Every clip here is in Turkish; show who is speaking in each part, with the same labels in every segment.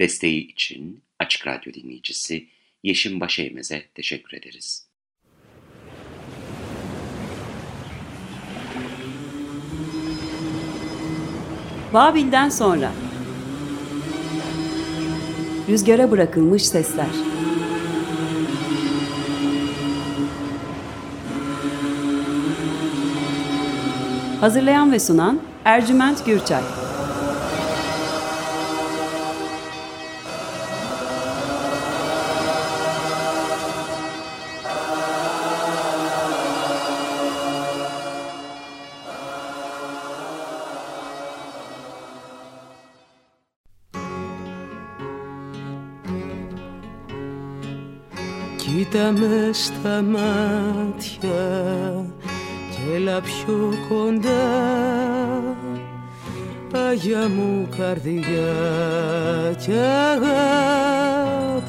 Speaker 1: Desteği için Açık Radyo dinleyicisi Yeşim Başeymez'e teşekkür ederiz.
Speaker 2: Babil'den sonra. Rüzgara bırakılmış sesler. Hazırlayan ve sunan Ercüment Gürçay
Speaker 3: μες στα μάτια και έλα πιο κοντά. Άγια μου καρδιά και αγαπημένη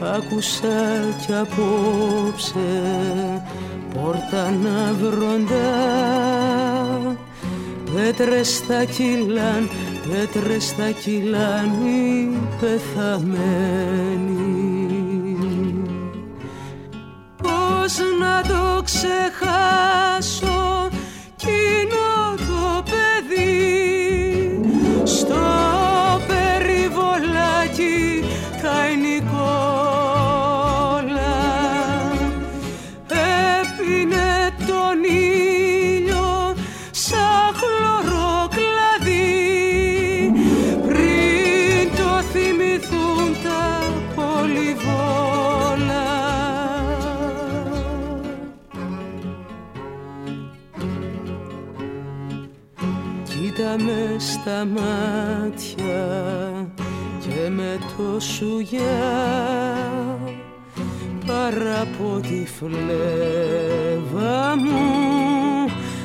Speaker 3: Άκουσα κι απόψε πόρτα να βροντά Πέτρες θα κυλάν πέτρες θα κυλάνει πεθαμένη Πώς να το ξεχάσω; Στα μάτια και με το σουγιά παρά από τη φλέβα μου.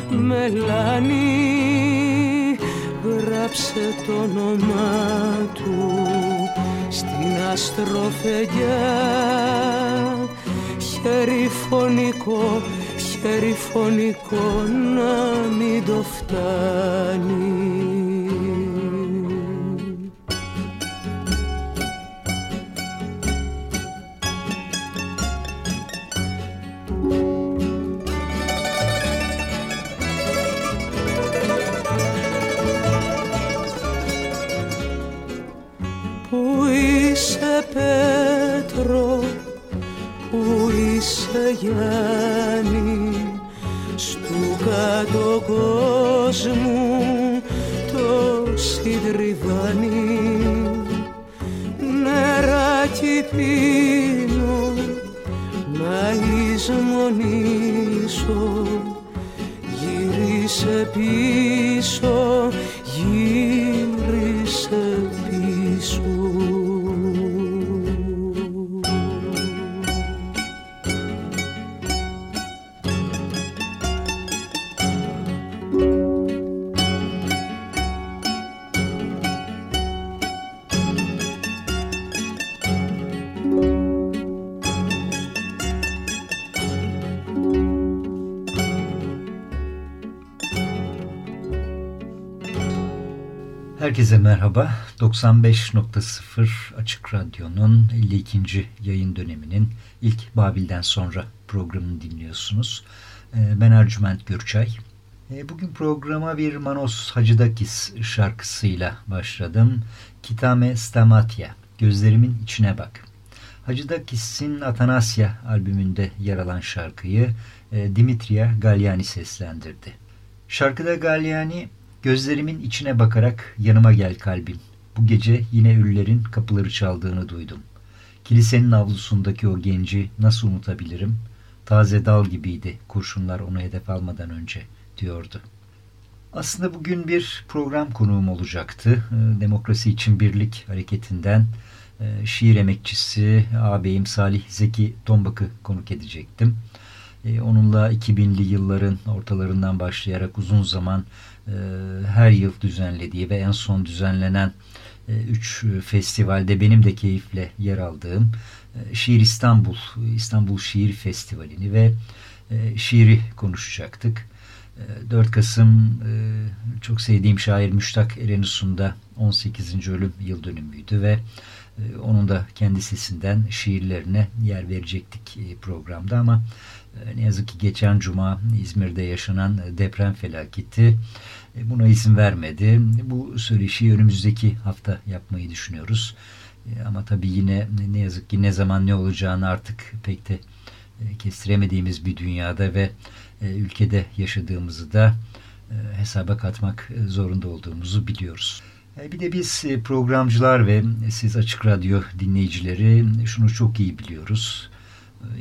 Speaker 3: Μελάνι γράψε το όνομά του στην αστροφεγιά. Χέρι φωνικό χέρι φωνικό να μην το φτάνει είσαι Γιάννη κάτω κόσμου το συντριβάνι. Νεράκι πίνω να εισμονήσω γύρισε πίσω
Speaker 4: Herkese merhaba. 95.0 Açık Radyo'nun 52. yayın döneminin ilk Babil'den sonra programını dinliyorsunuz. Ee, ben Ercüment Gürçay. Ee, bugün programa bir Manos Hacıdakis şarkısıyla başladım. Kitame Stamatya, Gözlerimin içine bak. Hacıdakis'in Atanasya albümünde yer alan şarkıyı e, Dimitria Galyani seslendirdi. Şarkıda Galyani Gözlerimin içine bakarak yanıma gel kalbim. Bu gece yine üllerin kapıları çaldığını duydum. Kilisenin avlusundaki o genci nasıl unutabilirim? Taze dal gibiydi kurşunlar onu hedef almadan önce diyordu. Aslında bugün bir program konuğum olacaktı. Ee, Demokrasi için Birlik hareketinden e, şiir emekçisi ağabeyim Salih Zeki Tombak'ı konuk edecektim. E, onunla 2000'li yılların ortalarından başlayarak uzun zaman her yıl düzenlediği ve en son düzenlenen 3 e, festivalde benim de keyifle yer aldığım Şiir İstanbul, İstanbul Şiir Festivali'ni ve şiiri konuşacaktık. 4 Kasım e, çok sevdiğim şair Müştak Erenus'un da 18. ölüm yıl dönümüydü ve e, onun da kendi sesinden şiirlerine yer verecektik e, programda ama ne yazık ki geçen cuma İzmir'de yaşanan deprem felaketi buna izin vermedi. Bu söyleşi önümüzdeki hafta yapmayı düşünüyoruz. Ama tabii yine ne yazık ki ne zaman ne olacağını artık pek de kestiremediğimiz bir dünyada ve e, ülkede yaşadığımızı da e, hesaba katmak zorunda olduğumuzu biliyoruz. E, bir de biz programcılar ve siz Açık Radyo dinleyicileri şunu çok iyi biliyoruz.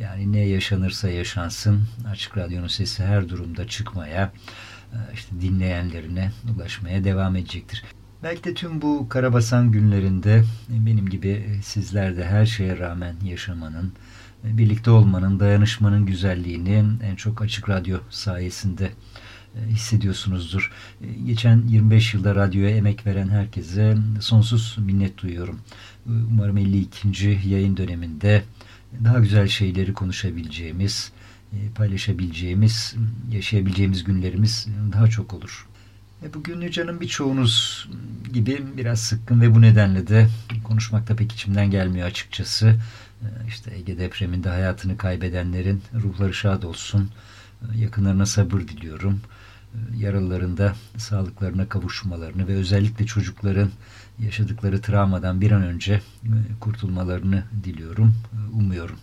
Speaker 4: Yani ne yaşanırsa yaşansın Açık Radyo'nun sesi her durumda çıkmaya, işte dinleyenlerine ulaşmaya devam edecektir. Belki de tüm bu karabasan günlerinde benim gibi sizler de her şeye rağmen yaşamanın, birlikte olmanın, dayanışmanın güzelliğini en çok Açık Radyo sayesinde e, hissediyorsunuzdur. E, geçen 25 yılda radyoya emek veren herkese sonsuz minnet duyuyorum. E, umarım 52. yayın döneminde daha güzel şeyleri konuşabileceğimiz, paylaşabileceğimiz, yaşayabileceğimiz günlerimiz daha çok olur. Bugün canım birçoğunuz gibi biraz sıkkın ve bu nedenle de konuşmakta pek içimden gelmiyor açıkçası. Ee, işte Ege depreminde hayatını kaybedenlerin ruhları şad olsun. Ee, yakınlarına sabır diliyorum. Ee, yaralıların da sağlıklarına kavuşmalarını ve özellikle çocukların yaşadıkları travmadan bir an önce e, kurtulmalarını diliyorum, umuyorum.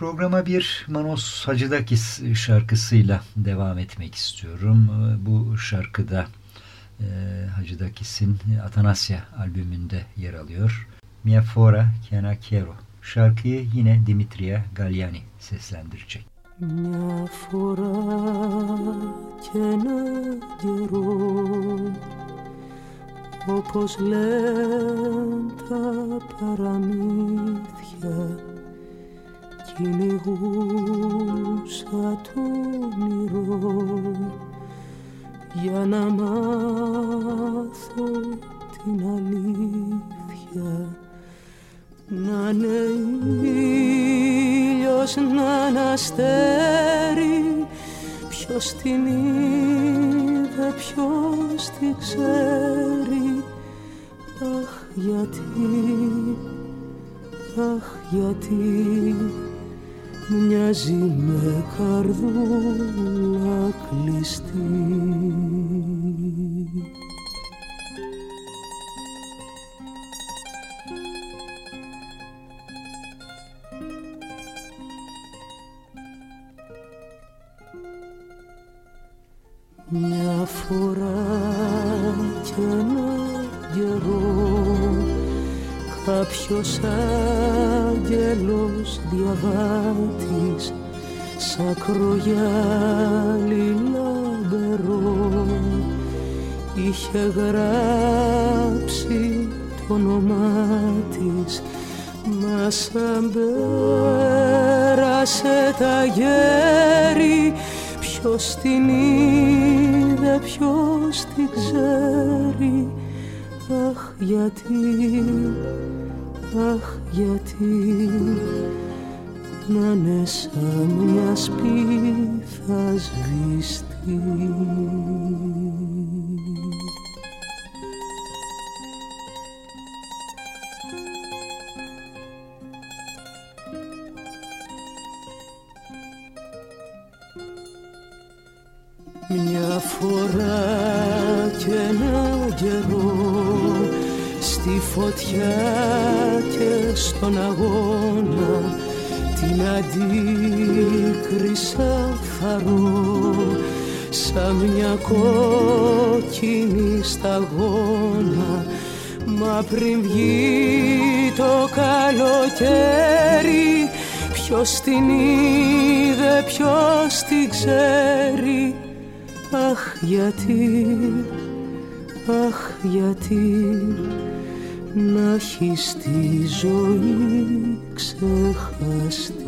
Speaker 4: Programa bir Manos Hacıdakis şarkısıyla devam etmek istiyorum. Bu şarkıda e, Hacıdakis'in Atanasya albümünde yer alıyor. Mia fora che quiero Şarkıyı yine Dimitria Galliani seslendirecek.
Speaker 3: Μια φορά και ένα καιρό όπως λένε τα παραμύθια κυνηγούσα το όνειρο για να μάθω την αλήθεια. Να είναι ήλιος να είναι αστέρι Ποιος την είδε, ποιος την ξέρει. Αχ γιατί, αχ γιατί Μοιάζει με καρδούλα κλειστή. Μια φορά κι ένα καιρό κάποιος άγγελος διαβάτης σαν κρογιάλι λαμπερό είχε γράψει το όνομά της μα σαν πέρασε τα γέρη Ποιος την είδε, ποιος την ξέρει Αχ γιατί, αχ γιατί Να είναι σαν μια σπίθα σβηστή Μια φορά και ένα καιρό στη φωτιά και στον αγώνα την αντίκρισα φαρό σαν μια κόκκινη σταγόνα μα πριν βγει το καλοκαίρι ποιος την είδε, ποιος την ξέρει Αχ γιατί, αχ γιατί να έχεις τη ζωή ξεχαστεί.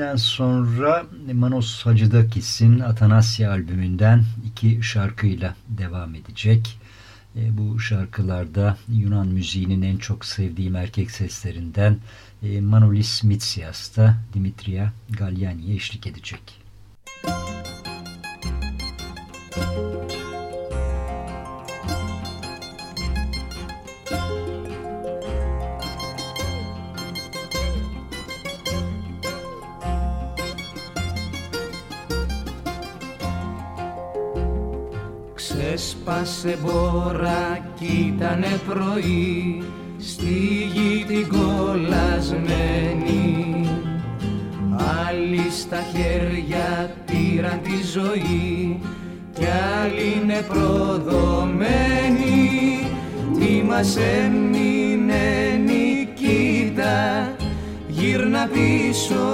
Speaker 4: Babil'den sonra Manos Hacıdakis'in Atanasya albümünden iki şarkıyla devam edecek. E, bu şarkılarda Yunan müziğinin en çok sevdiğim erkek seslerinden e, Manolis Mitsias da Dimitria Galyani'ye eşlik edecek. Müzik
Speaker 5: Έσπασε μπόρα κι ήτανε πρωί. Στη γη την κολλασμένη. Άλλοι στα χέρια πήραν τη ζωή. Κι άλλοι είναι προδομένοι. Τι μας έμεινε νικήτα; Γύρνα πίσω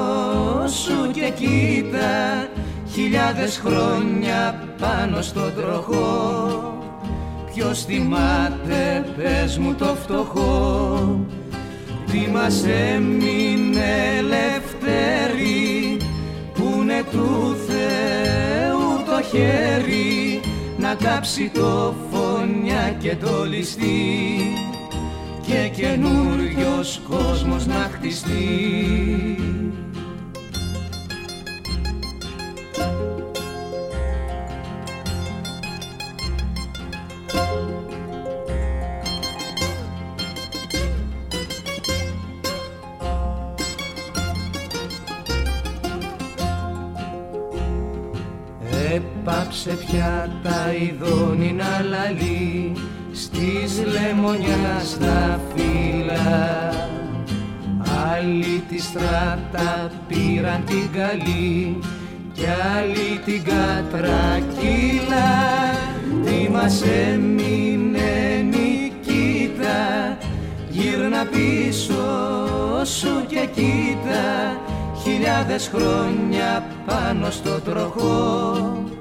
Speaker 5: σου και κοίτα Χιλιάδες χρόνια πάνω στο τροχό. Ποιος θυμάται πες μου το φτωχό. Τι μας έμεινε ελευθερή Που είναι του Θεού το χέρι Να κάψει το φωνιά και το ληστή Και καινούριος κόσμος να χτιστεί Πάψε πια τα ειδώνει να λαλεί Στις λεμονιάς τα φύλλα. Άλλοι τη στράτα πήραν την καλή Κι άλλοι την κατρακύλα Τι μας έμεινε νικήτα Γύρνα πίσω σου και κοίτα. Χιλιάδες χρόνια πάνω στο τροχό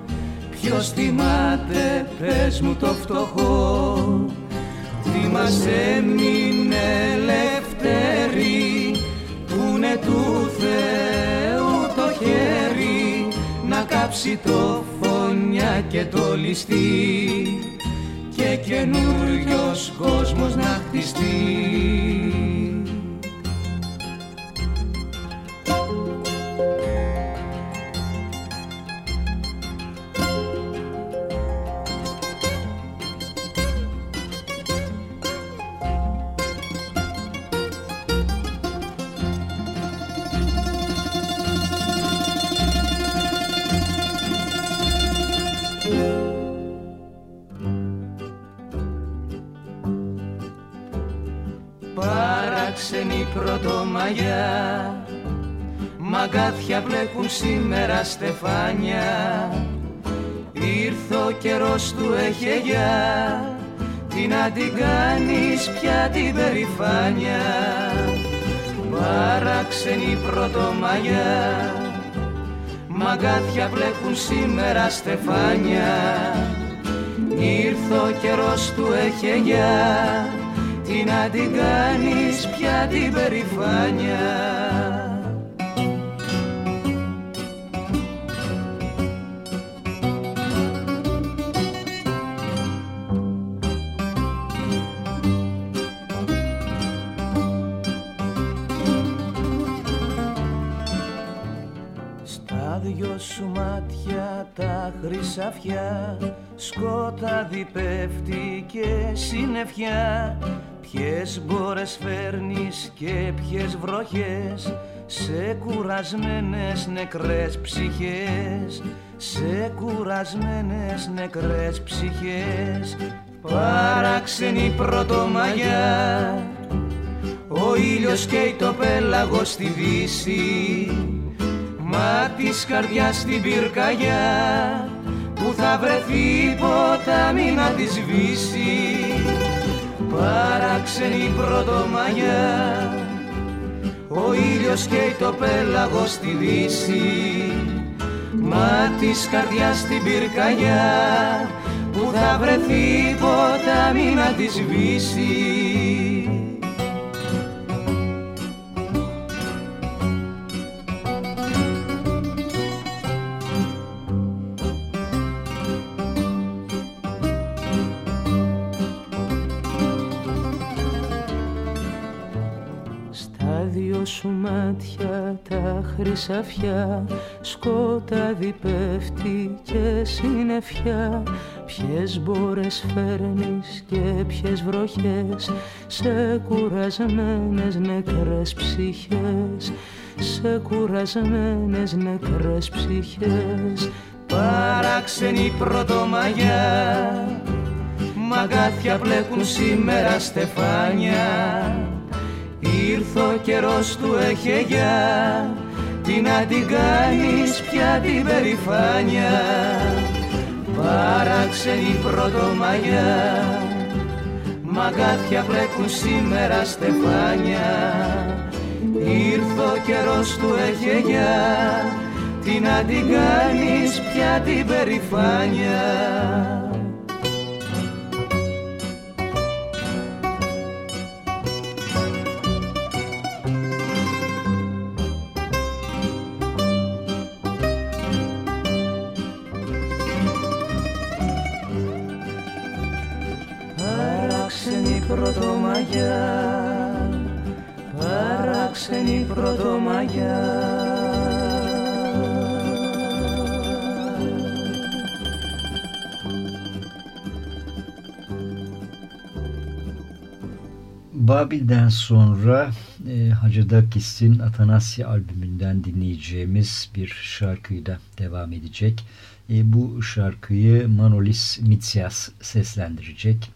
Speaker 5: Ποιος θυμάται πες μου το φτωχό. Τι μας έμεινε ελεύθερη Που είναι του Θεού το χέρι. Να κάψει το φωνιά και το ληστή Και καινούριος κόσμος να χτιστεί Μαγκάθια μπλέκουν σήμερα στεφάνια. Ήρθε ο καιρός του εχεγιά Τι να την κάνεις πια την περηφάνια Παράξενη πρωτομαγιά. Μαγκάθια μπλέκουν σήμερα στεφάνια. Ήρθε ο καιρός του εχεγιά τι να την κάνεις πια την περηφάνια χρυσαφιά σκοτάδι πέφτει και συννεφιά. Ποιες μπόρες φέρνεις και ποιες βροχές σε κουρασμένες νεκρές ψυχές. Σε κουρασμένες νεκρές ψυχές. Παράξενη πρωτομαγιά. Ο ήλιος καίει το πέλαγο στη δύση μα της καρδιάς στην πυρκαγιά που θα βρεθεί ποτάμι να τη σβήσει. Παράξενη πρωτομαγιά ο ήλιος καίει το πέλαγο στη δύση. Μα της καρδιάς στην πυρκαγιά που θα βρεθεί ποτάμι να τη σβήσει
Speaker 3: σου μάτια τα χρυσαφιά σκοτάδι πέφτει και συννεφιά. Ποιες μπόρες φέρνεις και ποιες βροχές σε κουρασμένες νεκρές ψυχές. Σε κουρασμένες νεκρές ψυχές.
Speaker 5: Παράξενη πρωτομαγιά Μαγκάθια πλέκουν σήμερα στεφάνια Ήρθε ο καιρός του εχεγιά Τι να την κάνεις πια την περηφάνια Παράξενη πρωτομαγιά Μαγκάθια πλέκουν σήμερα στεφάνια. Ήρθε ο καιρός του εχεγιά Τι να την κάνεις πια την περηφάνια πρωτομαγιά παράξενη πρωτομαγιά
Speaker 4: Babil'den sonra e, Hacı Dakis'in Atanasya albümünden dinleyeceğimiz bir şarkıyla devam edecek. E, bu şarkıyı Manolis Mitsias seslendirecek.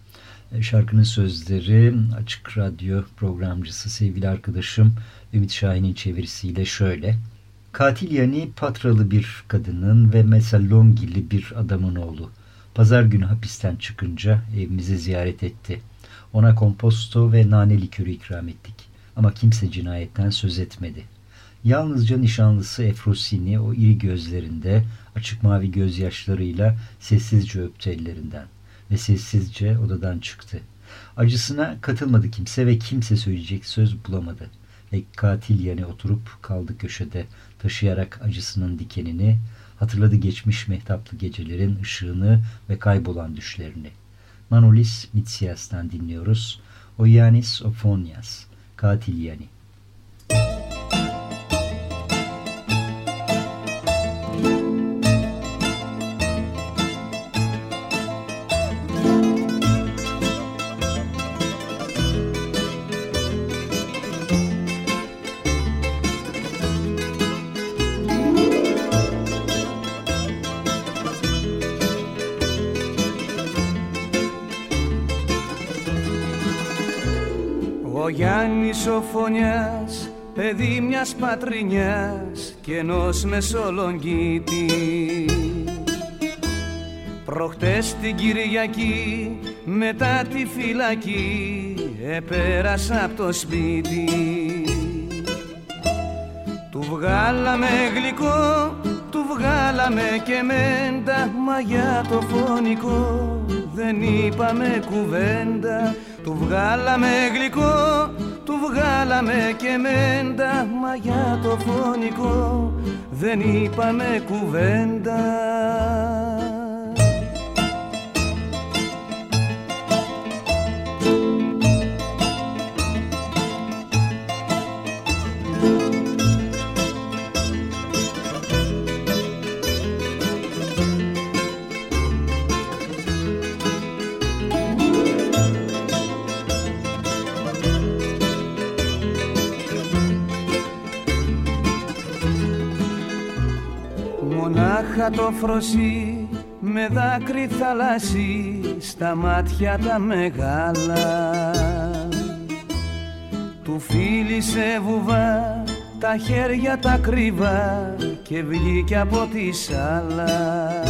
Speaker 4: E, şarkının sözleri Açık Radyo programcısı sevgili arkadaşım Ümit Şahin'in çevirisiyle şöyle. Katil yani patralı bir kadının ve Mesallongili bir adamın oğlu. Pazar günü hapisten çıkınca evimizi ziyaret etti. Ona komposto ve nane likörü ikram ettik. Ama kimse cinayetten söz etmedi. Yalnızca nişanlısı Efrosini o iri gözlerinde açık mavi gözyaşlarıyla sessizce öptü ellerinden ve sessizce odadan çıktı. Acısına katılmadı kimse ve kimse söyleyecek söz bulamadı. Ve katil yani oturup kaldı köşede taşıyarak acısının dikenini, hatırladı geçmiş mehtaplı gecelerin ışığını ve kaybolan düşlerini. Manolis Mitsias'tan dinliyoruz. Oyanis Ofonias, Katil Yani.
Speaker 5: Φωνιάς παιδί μιας πατρινιάς και ενός μεσολογγίτη. Προχτές την Κυριακή μετά τη φυλακή επέρασα από το σπίτι. Του βγάλαμε γλυκό, του βγάλαμε και μέντα Μα για το φωνικό δεν είπαμε κουβέντα. Του βγάλαμε γλυκό, του βγάλαμε και μέντα Μα για το φωνικό. Δεν είπαμε κουβέντα το φροσί με δάκρυ θαλάσσι στα μάτια τα μεγάλα. Του φίλησε βουβά τα χέρια τα κρύβα και βγήκε από τη σάλα.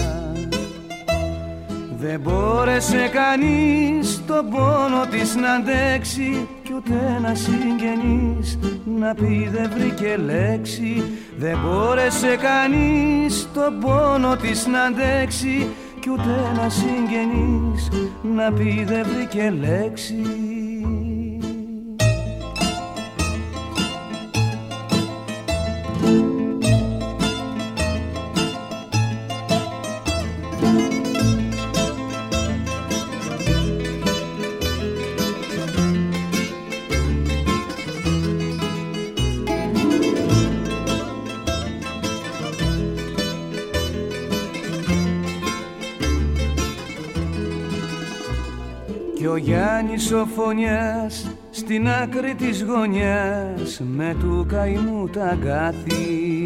Speaker 5: Δεν μπόρεσε κανείς τον πόνο της να αντέξει κι ούτε ένα συγγενής να πει δεν βρήκε λέξη δεν μπόρεσε κανείς τον πόνο της να αντέξει. Κι ούτε ένα συγγενής να πει δεν βρήκε λέξη Γιάννης ο Φωνιάς στην άκρη της γωνιάς με του καημού τα αγκάθι.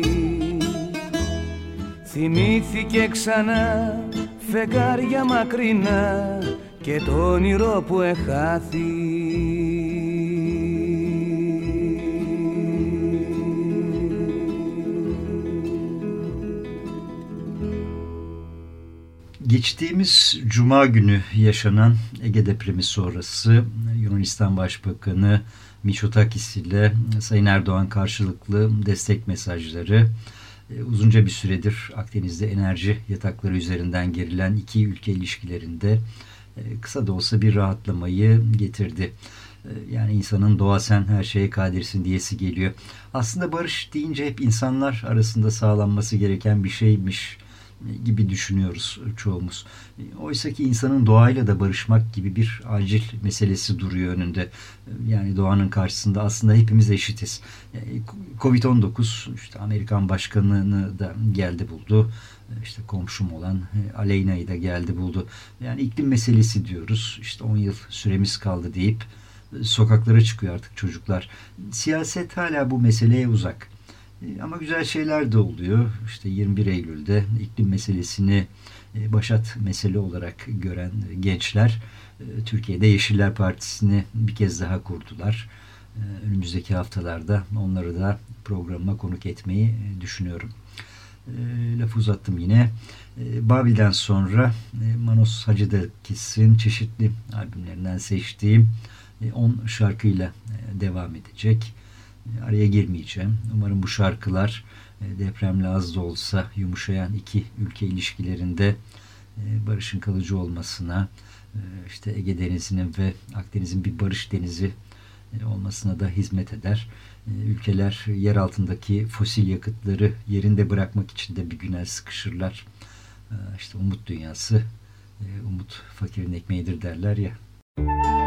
Speaker 5: Θυμήθηκε ξανά φεγγάρια μακρινά και το όνειρο που εχάθη
Speaker 4: Geçtiğimiz Cuma günü yaşanan Ege depremi sonrası Yunanistan Başbakanı Mitsotakis ile Sayın Erdoğan karşılıklı destek mesajları e, uzunca bir süredir Akdeniz'de enerji yatakları üzerinden gerilen iki ülke ilişkilerinde e, kısa da olsa bir rahatlamayı getirdi. E, yani insanın doğa sen her şeye kadirsin diyesi geliyor. Aslında barış deyince hep insanlar arasında sağlanması gereken bir şeymiş gibi düşünüyoruz çoğumuz. Oysa ki insanın doğayla da barışmak gibi bir acil meselesi duruyor önünde. Yani doğanın karşısında aslında hepimiz eşitiz. Covid-19 işte Amerikan başkanını da geldi buldu. İşte komşum olan Aleyna'yı da geldi buldu. Yani iklim meselesi diyoruz. İşte 10 yıl süremiz kaldı deyip sokaklara çıkıyor artık çocuklar. Siyaset hala bu meseleye uzak. E, ama güzel şeyler de oluyor. İşte 21 Eylül'de iklim meselesini e, başat mesele olarak gören gençler e, Türkiye'de Yeşiller Partisi'ni bir kez daha kurdular. Önümüzdeki haftalarda onları da programıma konuk etmeyi düşünüyorum. Lafı uzattım yine. Babil'den sonra Manos Hacıdakis'in çeşitli albümlerinden seçtiğim 10 şarkıyla devam edecek. Araya girmeyeceğim. Umarım bu şarkılar e, depremle az da olsa yumuşayan iki ülke ilişkilerinde e, barışın kalıcı olmasına, e, işte Ege Denizi'nin ve Akdeniz'in bir barış denizi olmasına da hizmet eder. Ülkeler yer altındaki fosil yakıtları yerinde bırakmak için de bir güne sıkışırlar. İşte umut dünyası, umut fakirin ekmeğidir derler ya.
Speaker 6: Τι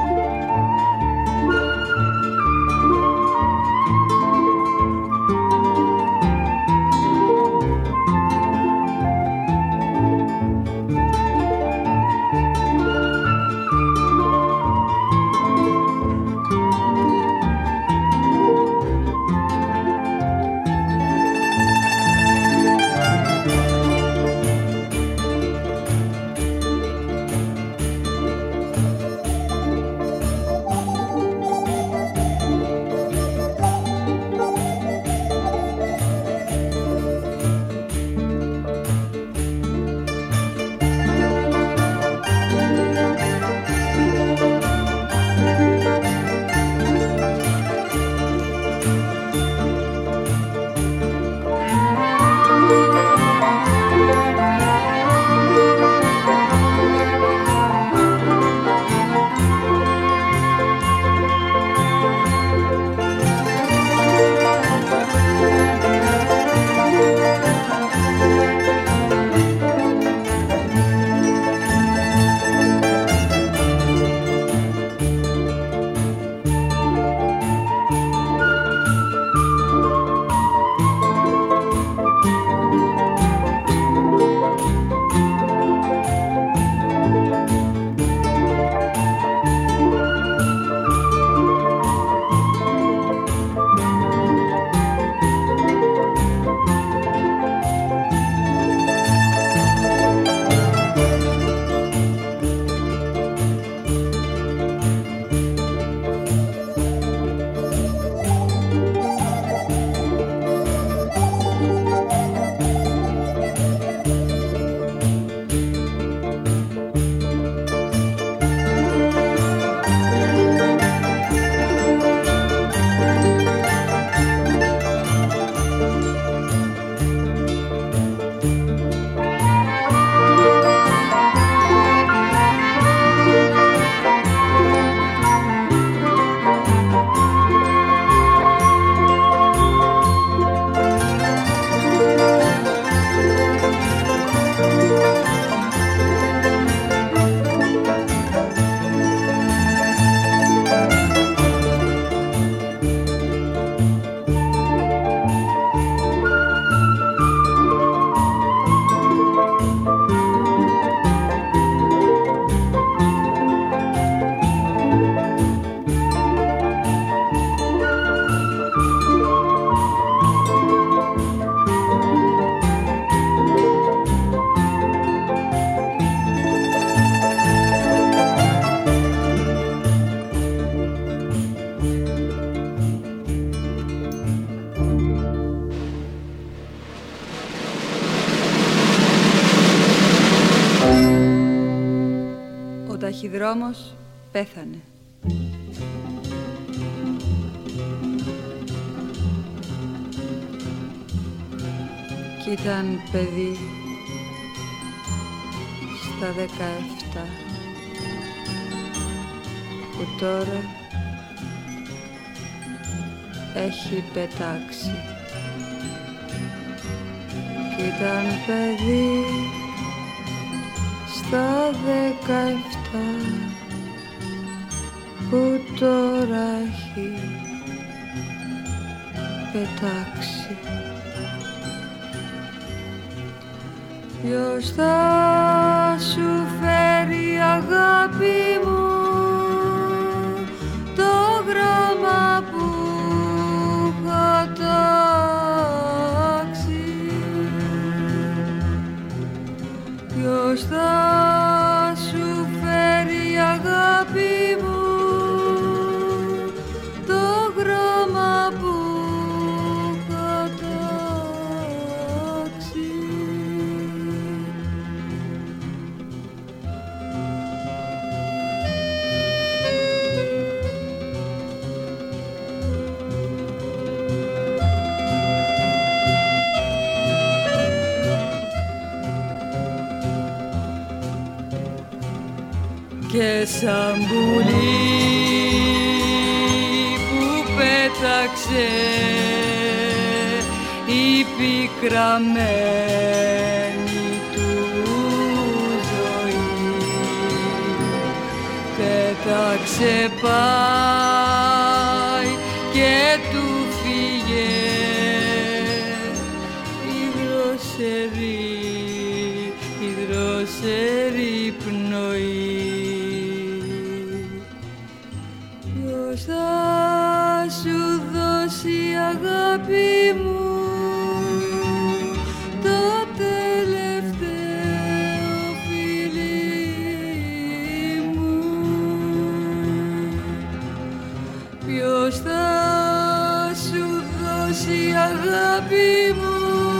Speaker 6: entramos πετάξει Ποιος θα σου φέρει αγάπη μου; sacramento. η αγάπη μου.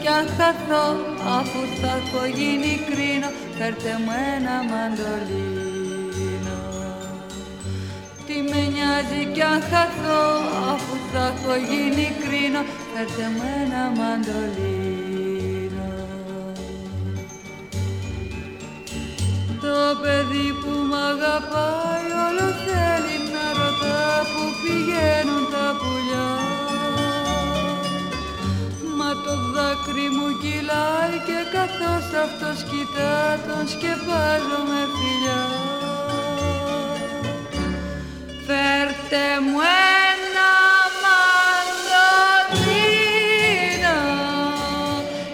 Speaker 6: Κι αν χαθώ αφού θα έχω γίνει κρίνο φέρτε μου ένα μαντολίνο. Τι με νοιάζει κι αν χαθώ αφού θα έχω γίνει κρίνο φέρτε μου ένα μαντολίνο. Το παιδί που μ' αγαπάει όλο θέλει να ρωτά που πηγαίνουν τα πουλιά. Μα το δάκρυ μου κυλάει και καθώς αυτός κοιτά τον σκεπάζω με φιλιά. Φέρτε μου ένα μαντολίνο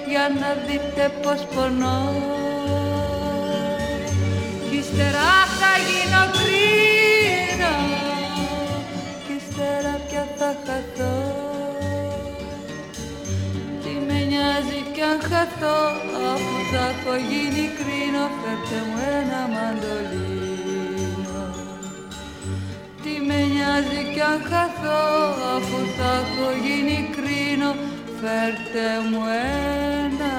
Speaker 6: για να δείτε πως πονώ. Κι ύστερα κι αν χαθώ αφού θα έχω γίνει κρίνο φέρτε μου ένα μαντολίνο. Τι με νοιάζει κι αν χαθώ αφού θα έχω γίνει κρίνο φέρτε μου ένα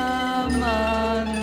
Speaker 6: μαντολίνο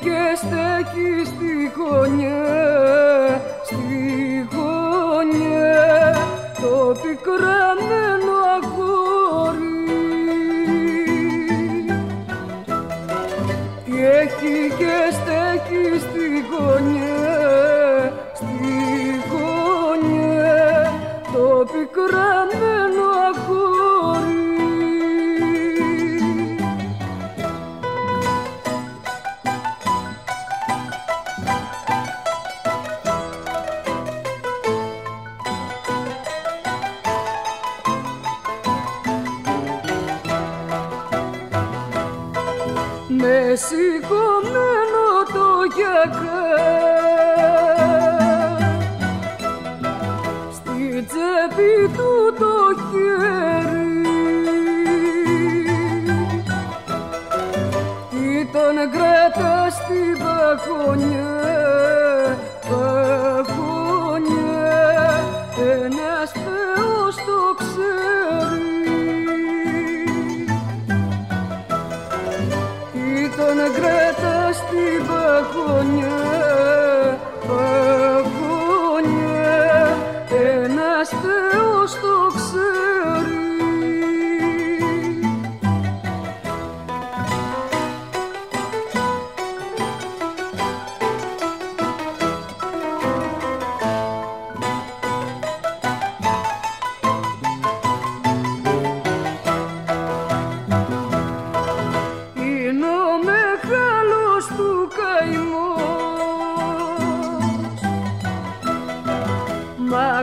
Speaker 7: και στέκει στη γωνιά, στη γωνιά το πικραμένο αγόρι. Τι έχει και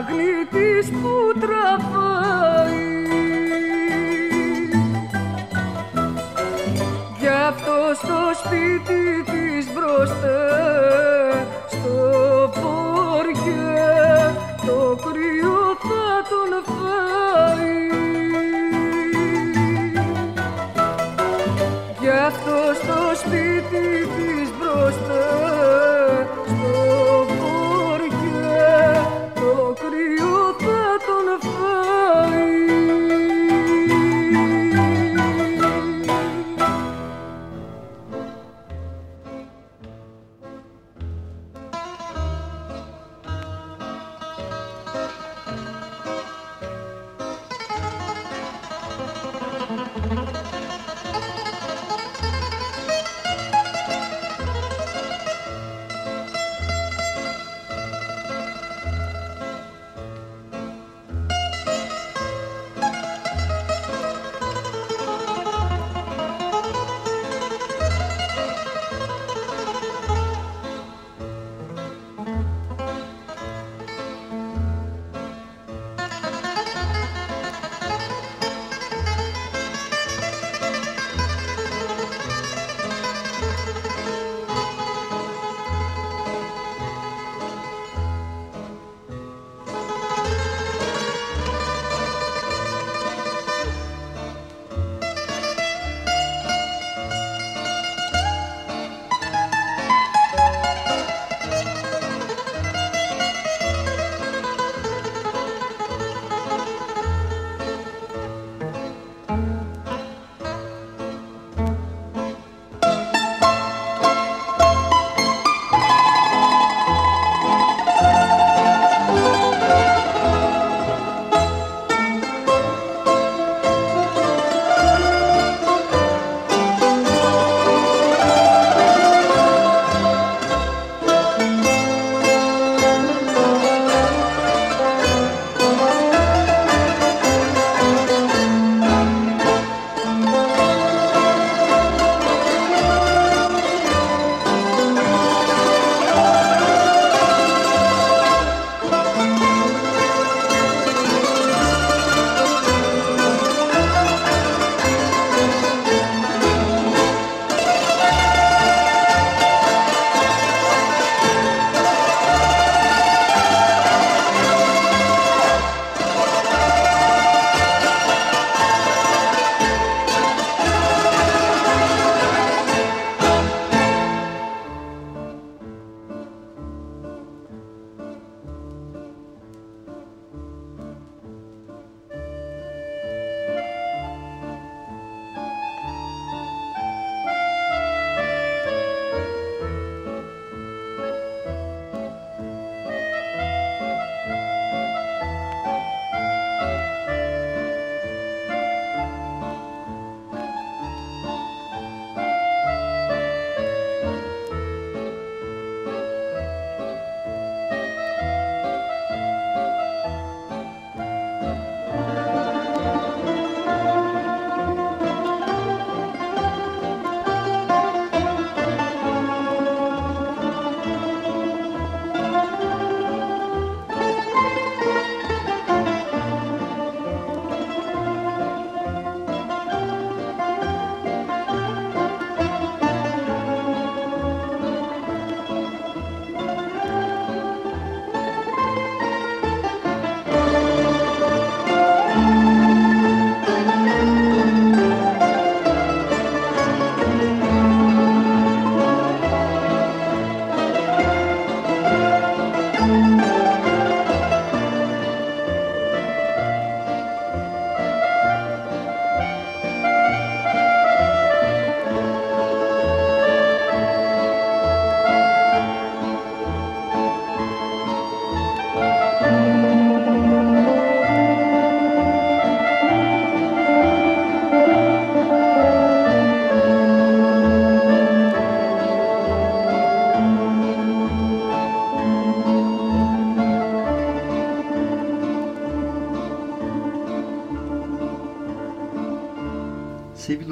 Speaker 7: δάχτυλι που
Speaker 4: τραβά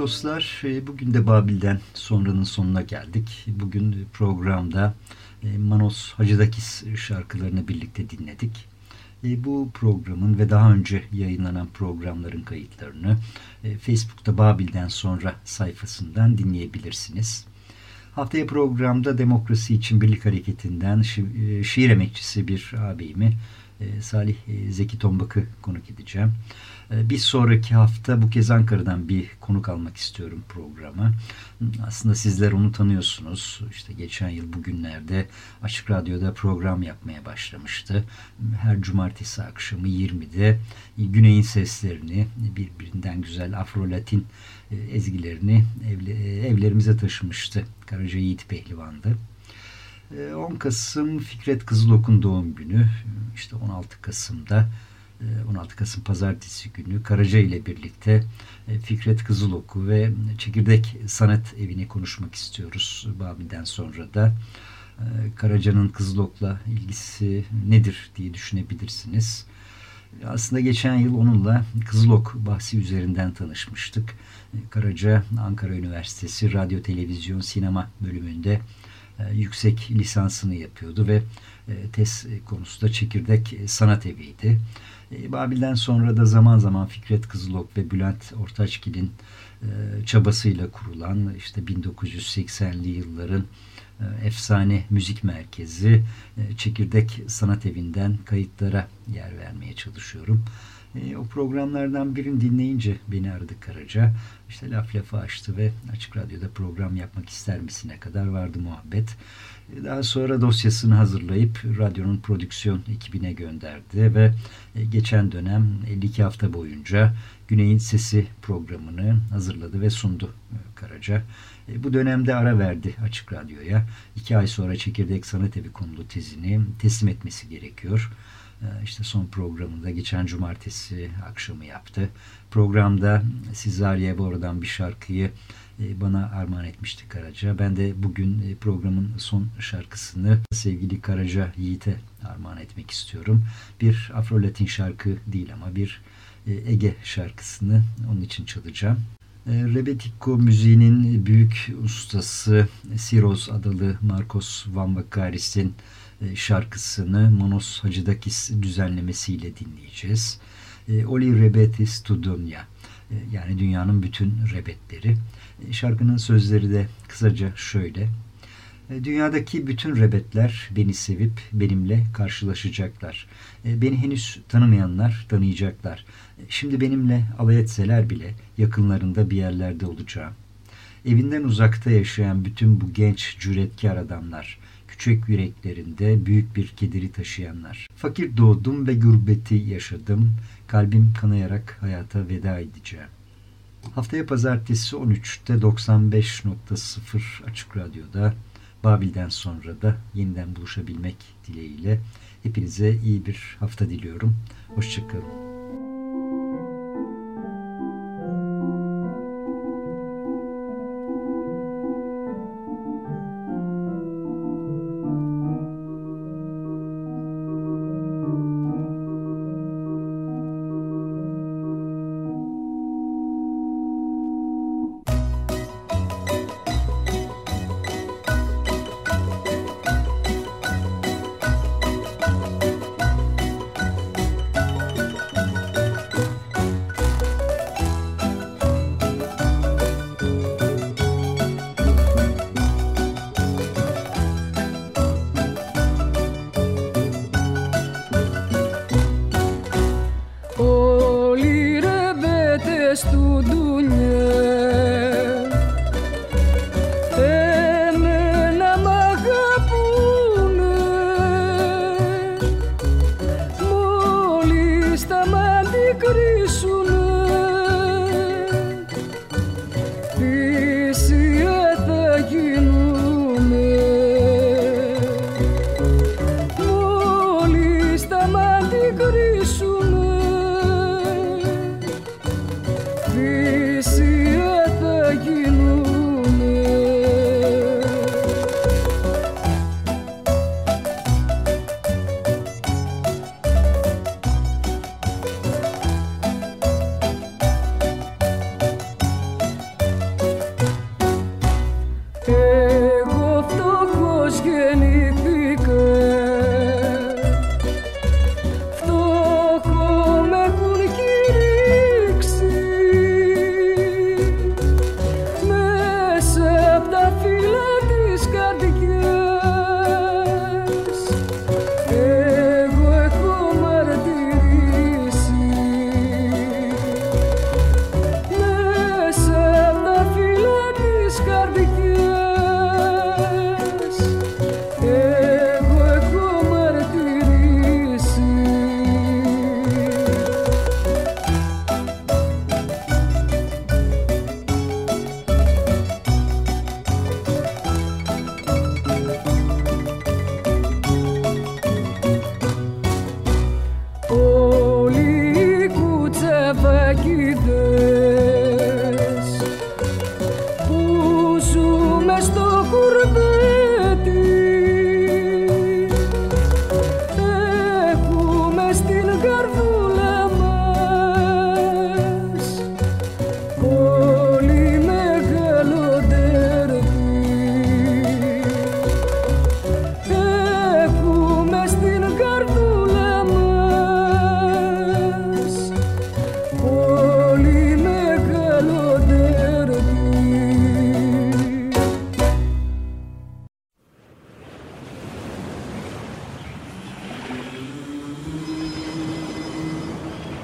Speaker 4: dostlar, e, bugün de Babil'den sonranın sonuna geldik. Bugün programda e, Manos Hacıdakis şarkılarını birlikte dinledik. E, bu programın ve daha önce yayınlanan programların kayıtlarını Facebook'ta Babil'den sonra sayfasından dinleyebilirsiniz. Haftaya programda Demokrasi için Birlik Hareketi'nden şi şiir emekçisi bir ağabeyimi Salih Zeki Tombak'ı konuk edeceğim. Ee, bir sonraki hafta bu kez Ankara'dan bir konuk almak istiyorum programa. Aslında sizler onu tanıyorsunuz. İşte geçen yıl bugünlerde Açık Radyo'da program yapmaya başlamıştı. Her cumartesi akşamı 20'de Güney'in seslerini, birbirinden güzel Afro-Latin e, ezgilerini evlerimize taşımıştı. Karaca Yiğit Pehlivan'dı. 10 Kasım Fikret Kızılok'un doğum günü. İşte 16 Kasım'da 16 ee, Kasım Pazartesi günü Karaca ile birlikte e, Fikret Kızılok'u ve Çekirdek Sanat Evi'ni konuşmak istiyoruz Babil'den sonra da. Ee, Karaca'nın Kızılok'la ilgisi nedir diye düşünebilirsiniz. Aslında geçen yıl onunla Kızılok bahsi üzerinden tanışmıştık. Ee, Karaca Ankara Üniversitesi Radyo Televizyon Sinema bölümünde e, yüksek lisansını yapıyordu ve e, tez konusu da Çekirdek Sanat Evi'ydi. E, Babil'den sonra da zaman zaman Fikret Kızılok ve Bülent Ortaçgil'in e, çabasıyla kurulan işte 1980'li yılların e, efsane müzik merkezi Çekirdek Sanat Evi'nden kayıtlara yer vermeye çalışıyorum. o programlardan birini dinleyince beni aradı Karaca. İşte laf lafı açtı ve Açık Radyo'da program yapmak ister misine kadar vardı muhabbet. Daha sonra dosyasını hazırlayıp radyonun prodüksiyon ekibine gönderdi ve e, geçen dönem 52 hafta boyunca Güney'in Sesi programını hazırladı ve sundu e, Karaca. E, bu dönemde ara verdi Açık Radyo'ya. İki ay sonra Çekirdek Sanat Evi konulu tezini teslim etmesi gerekiyor. İşte son programında geçen cumartesi akşamı yaptı. Programda Sizariye oradan bir şarkıyı e, bana armağan etmişti Karaca. Ben de bugün e, programın son şarkısını sevgili Karaca Yiğit'e armağan etmek istiyorum. Bir Afro-Latin şarkı değil ama bir e, Ege şarkısını onun için çalacağım. Rebetiko müziğinin büyük ustası Siros adalı Marcos Van Vakaris'in şarkısını Monos Hacıdakis düzenlemesiyle dinleyeceğiz. Oli Rebetis Tudunya yani dünyanın bütün rebetleri. Şarkının sözleri de kısaca şöyle. E, dünyadaki bütün rebetler beni sevip benimle karşılaşacaklar. E, beni henüz tanımayanlar tanıyacaklar. E, şimdi benimle alay etseler bile yakınlarında bir yerlerde olacağım. Evinden uzakta yaşayan bütün bu genç cüretkar adamlar, küçük yüreklerinde büyük bir kederi taşıyanlar. Fakir doğdum ve gurbeti yaşadım. Kalbim kanayarak hayata veda edeceğim. Haftaya pazartesi 13'te 95.0 Açık Radyo'da Babil'den sonra da yeniden buluşabilmek dileğiyle hepinize iyi bir hafta diliyorum. Hoşçakalın.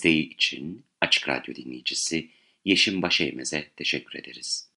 Speaker 1: Desteği için Açık Radyo dinleyicisi Yeşim Başeymez'e teşekkür ederiz.